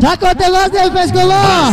Já contei você, fez com da da